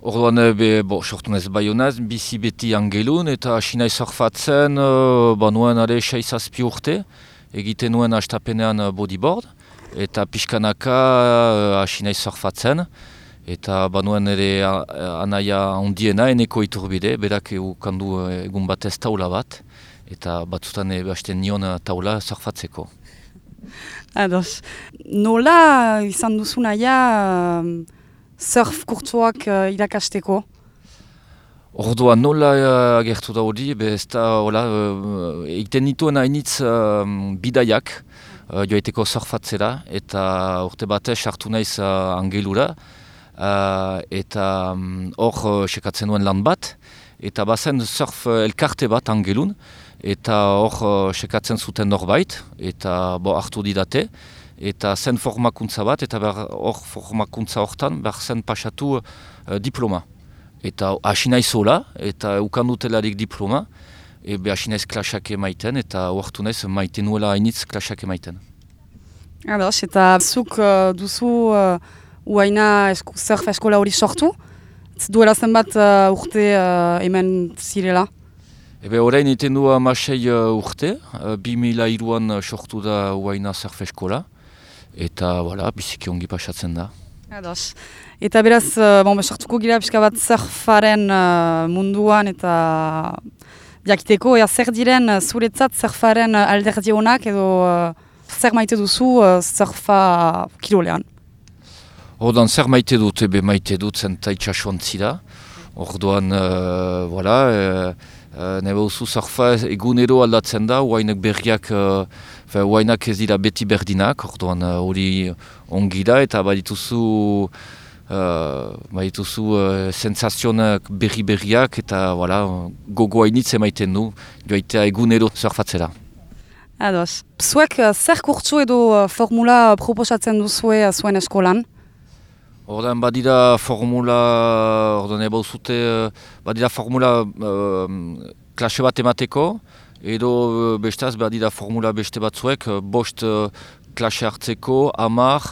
Orduan, be, bo, sortu nez baionaz, bizi beti angelun, eta hasi nahi zorfatzen, uh, ba nuen are seizazpi urte, egiten nuen astapenean bodyboard, eta pixkanaka uh, nahi zorfatzen, eta ba nuen ere anaia ondiena, eneko iturbide, berak kandu egun batez taula bat, eta batzutan hasten nion taula zorfatzeko. Ados, nola izan duzu naia surf kurtsuak uh, irakasteko? Orduan nola uh, agertu da hori, ez da, hola, uh, egiten nituen hainitz uh, bidaiak, uh, joaiteko surfatzera, eta urte batez hartu naiz uh, angelura, uh, eta hor um, sekatzen nuen lan bat, eta bazen surf elkarte bat angelun, eta hor uh, sekatzen zuten norbait, eta bo hartu didate, eta zen formakuntza bat, eta hor formakuntza hortan, behar zen pasatu uh, diploma. Eta hasi nahi zola, eta ukandutelarik diploma, ebe hasi nahiz klasak emaiten, eta huartu nahiz maiten nuela hainitz klasak emaiten. Ados, eta zuk uh, duzu uh, uaina esku, surf eskola hori sortu, duela zenbat uh, urte uh, hemen zirela? Ebe horrein iten du amasei uh, urte, uh, bi mila iruan sortu da uaina surf eskola eta voilà, biziki ongi pasatzen da. Ados. Eta beraz, uh, bon, sortuko gira pixka bat surfaren uh, munduan eta jakiteko, ea zer diren uh, zuretzat surfaren uh, alderdionak edo uh, zer maite duzu uh, surfa kirolean? Orduan, zer maite dut, ebe maite dut zen taitxasuan zira. Orduan, uh, voilà, uh, Uh, Nebe usu surfa egunero aldatzen da, huainak berriak, uh, huainak ez dira beti berdinak, orduan hori uh, ongi da, eta badituzu, uh, badituzu uh, sensazionak berri berriak, eta voilà, gogo hainitze maiten du, joaitea egunero surfatzera. Ados. Zuek, zer kurtsu edo formula proposatzen duzue zuen eskolan? Ordan badira formula, ordan eba usute, badira formula uh, klase bat emateko, edo uh, bestaz badira formula beste batzuek, bost uh, klase hartzeko, amar,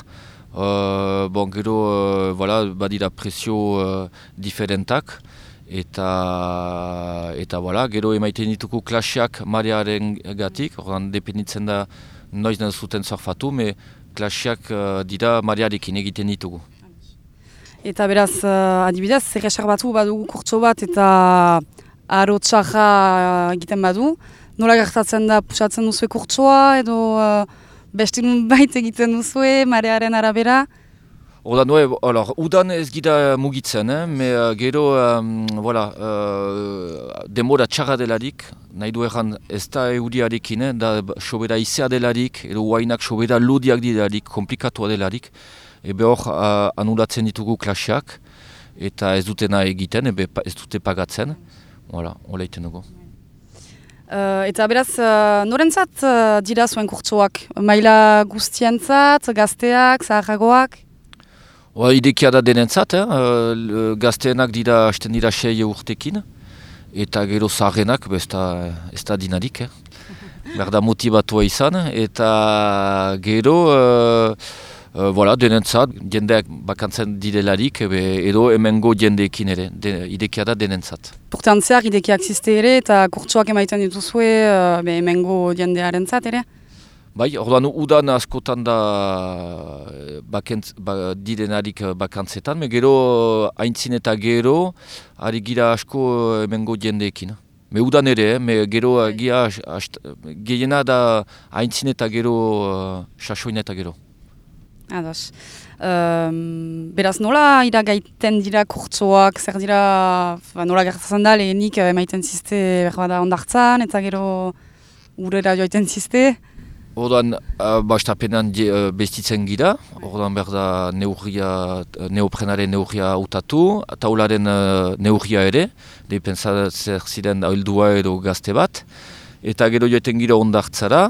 uh, bon gero uh, voilà, badira presio uh, diferentak, eta, eta voilà, gero emaiten dituko klaseak marearen gatik, ordan dependitzen da noiz zuten zorfatu, me klaseak uh, dira marearekin egiten ditugu. Eta beraz, uh, adibidez, zer batu badugu kurtso bat eta aro txarra egiten badu. Nola gertatzen da pusatzen duzue kurtsoa edo uh, beste bait egiten duzue, marearen arabera? Oda noe, alor, udan ez gira mugitzen, eh? me uh, gero um, voilà, uh, demora txarra delarik, nahi du erran ez da euriarekin, eh? da sobera izea delarik, edo huainak sobera ludiak delarik, komplikatua delarik ebe hor uh, anulatzen ditugu klaseak, eta ez dutena egiten, ebe ez dute pagatzen, hola, hola iten dugu. Uh, eta beraz, uh, norentzat uh, dira zuen kurtsoak? Maila guztientzat, gazteak, zaharragoak? Oa, idekia da denentzat, eh? uh, gazteenak dira, hasten dira sei urtekin, eta gero zaharrenak, ez da, ez da dinarik, eh? berda motibatua izan, eta gero... Uh, Uh, voilà, denentzat, jendeak bakantzen didelarik, edo hemengo jendeekin ere, de, idekia da denentzat. Portantzeak idekiak ziste ere, eta kurtsuak emaiten dituzue uh, hemengo jendearen zat ere? Bai, orduan udan askotan da bakentz, ba, didenarik bakantzetan, me gero haintzin eta gero, ari gira asko hemengo jendeekin. Me udan ere, me gero bai. gira, gehiena da haintzin eta gero, sasoin eta gero. Ados. Um, beraz, nola iragaiten dira kurtzoak, zer dira, ba, nola gertatzen da, lehenik emaiten ziste berbada ondartzan, eta gero urera joiten ziste? Ordan, uh, bastapenan uh, bestitzen gira, ordan berda neurria, neoprenaren neurria utatu, taularen uh, neurria ere, depensa zer ziren ahildua edo gazte bat, eta gero joiten gira ondartzara,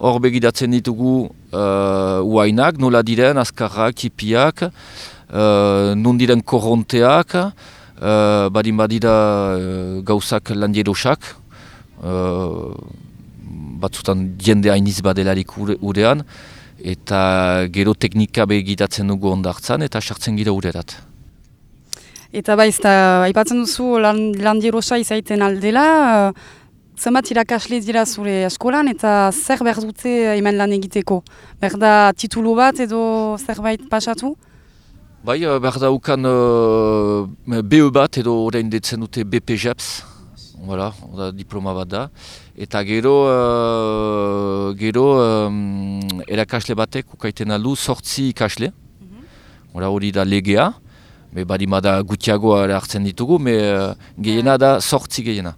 hor begiratzen ditugu uh, uainak, nola diren, azkarrak, kipiak, uh, nun diren korronteak, uh, badin badira uh, gauzak landierosak, uh, batzutan jende hainiz badelarik urean, eta gero teknika begiratzen dugu ondartzan eta sartzen gira urerat. Eta bai, ez aipatzen duzu lan, landierosa izaiten aldela, zenbat irakasle dira zure eskolan eta zer behar dute hemen lan egiteko? Behar titulu bat edo zerbait pasatu? Bai, eh, behar da ukan uh, BE bat edo orain detzen dute BPJEPS, voilà, da diploma bat da. Eta gero, uh, gero um, erakasle batek ukaiten aldu sortzi ikasle, mm hori da legea, me badima da gutiagoa hartzen ditugu, me uh, gehiena da sortzi gehiena.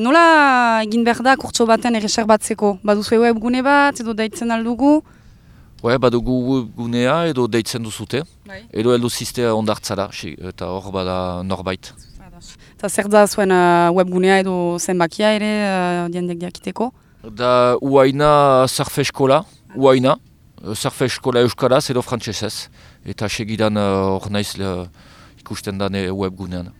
Nola egin behar da kurtso baten erreser batzeko? Baduzu webgune bat edo deitzen aldugu? Ue, badugu webgunea edo deitzen duzute. Bai. Edo heldu ziste ondartzara, eta hor bada norbait. Eta zer da zuen uh, webgunea edo zenbakia ere uh, diendek diakiteko? Da uaina surfe eskola, uaina. Surfe eskola euskaraz edo frantsesez. Eta segidan hor uh, naiz uh, ikusten dane webgunean.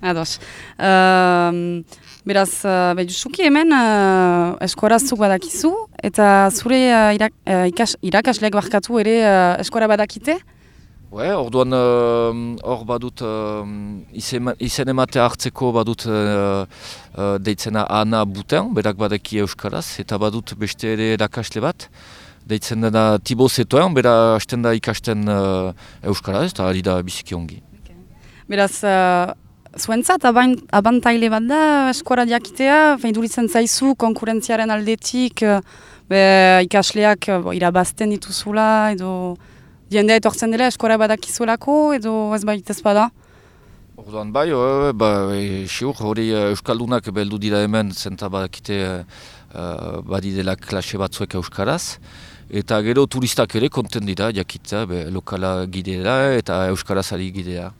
Ados. Uh, beraz, uh, behizuki hemen uh, eskorazuk badakizu, eta zure uh, irak, uh, ikas, irakasleak barkatu ere uh, eskora badakite? Ue, orduan hor uh, badut uh, izen emate hartzeko badut uh, uh, deitzena Ana Buten, berak badaki euskaraz, eta badut beste ere erakasle bat, deitzen dena Tibo Zetoen, bera hasten da ikasten uh, euskaraz, eta ari da biziki ongi. Beraz, Zuentzat, abantaile bat da, eskora diakitea, feinduritzen zaizu, konkurentziaren aldetik, be, ikasleak bo, irabazten dituzula, edo diendea etortzen dela eskora badakizulako, edo ez baita ez bada? Orduan bai, e, ba, e, siur, hori Euskaldunak beldu dira hemen, zenta badakite e, badi dela klase batzuek Euskaraz, eta gero turistak ere konten dira, jakitza, lokala gidea eta Euskaraz ari gidea.